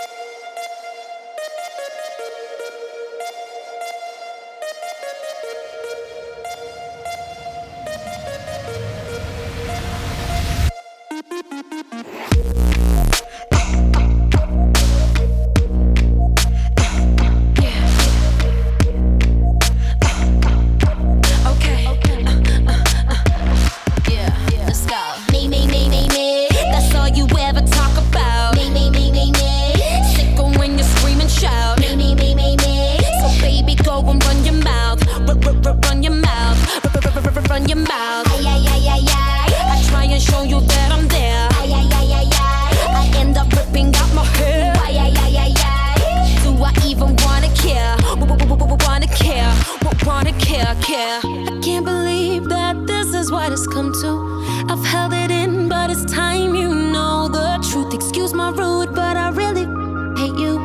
Thank you. It's come to. I've held it in, but it's time you know the truth. Excuse my rude, but I really hate you.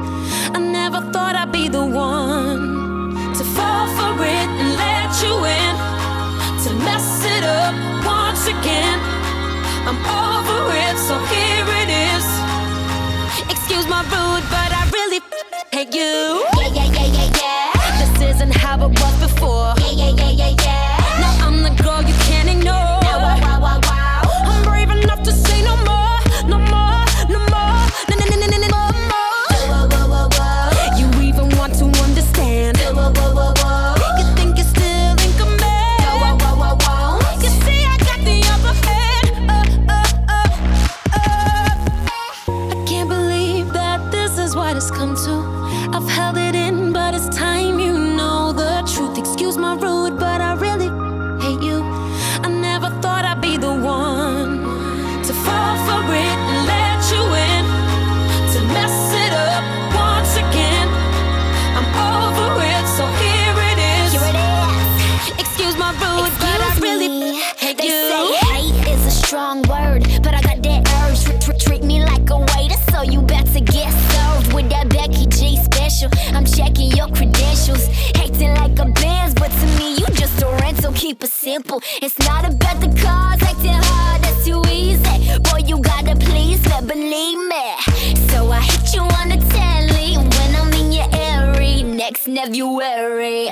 I never thought I'd be the one to fall for it and let you in to mess it up once again. I'm over what it's come to. I've held it in, but it's time you know the truth. Excuse my rude, but I really hate you. I never thought I'd be the one to fall for it and let you in to mess it up once again. I'm over it, so here it is. Here it is. Excuse my rude, but I Excuse really me. hate They you. say hate is a strong word, Keep it simple. It's not about the cars, acting hard. That's too easy. Boy, you gotta please me, believe me. So I hit you on the telly when I'm in your area next February.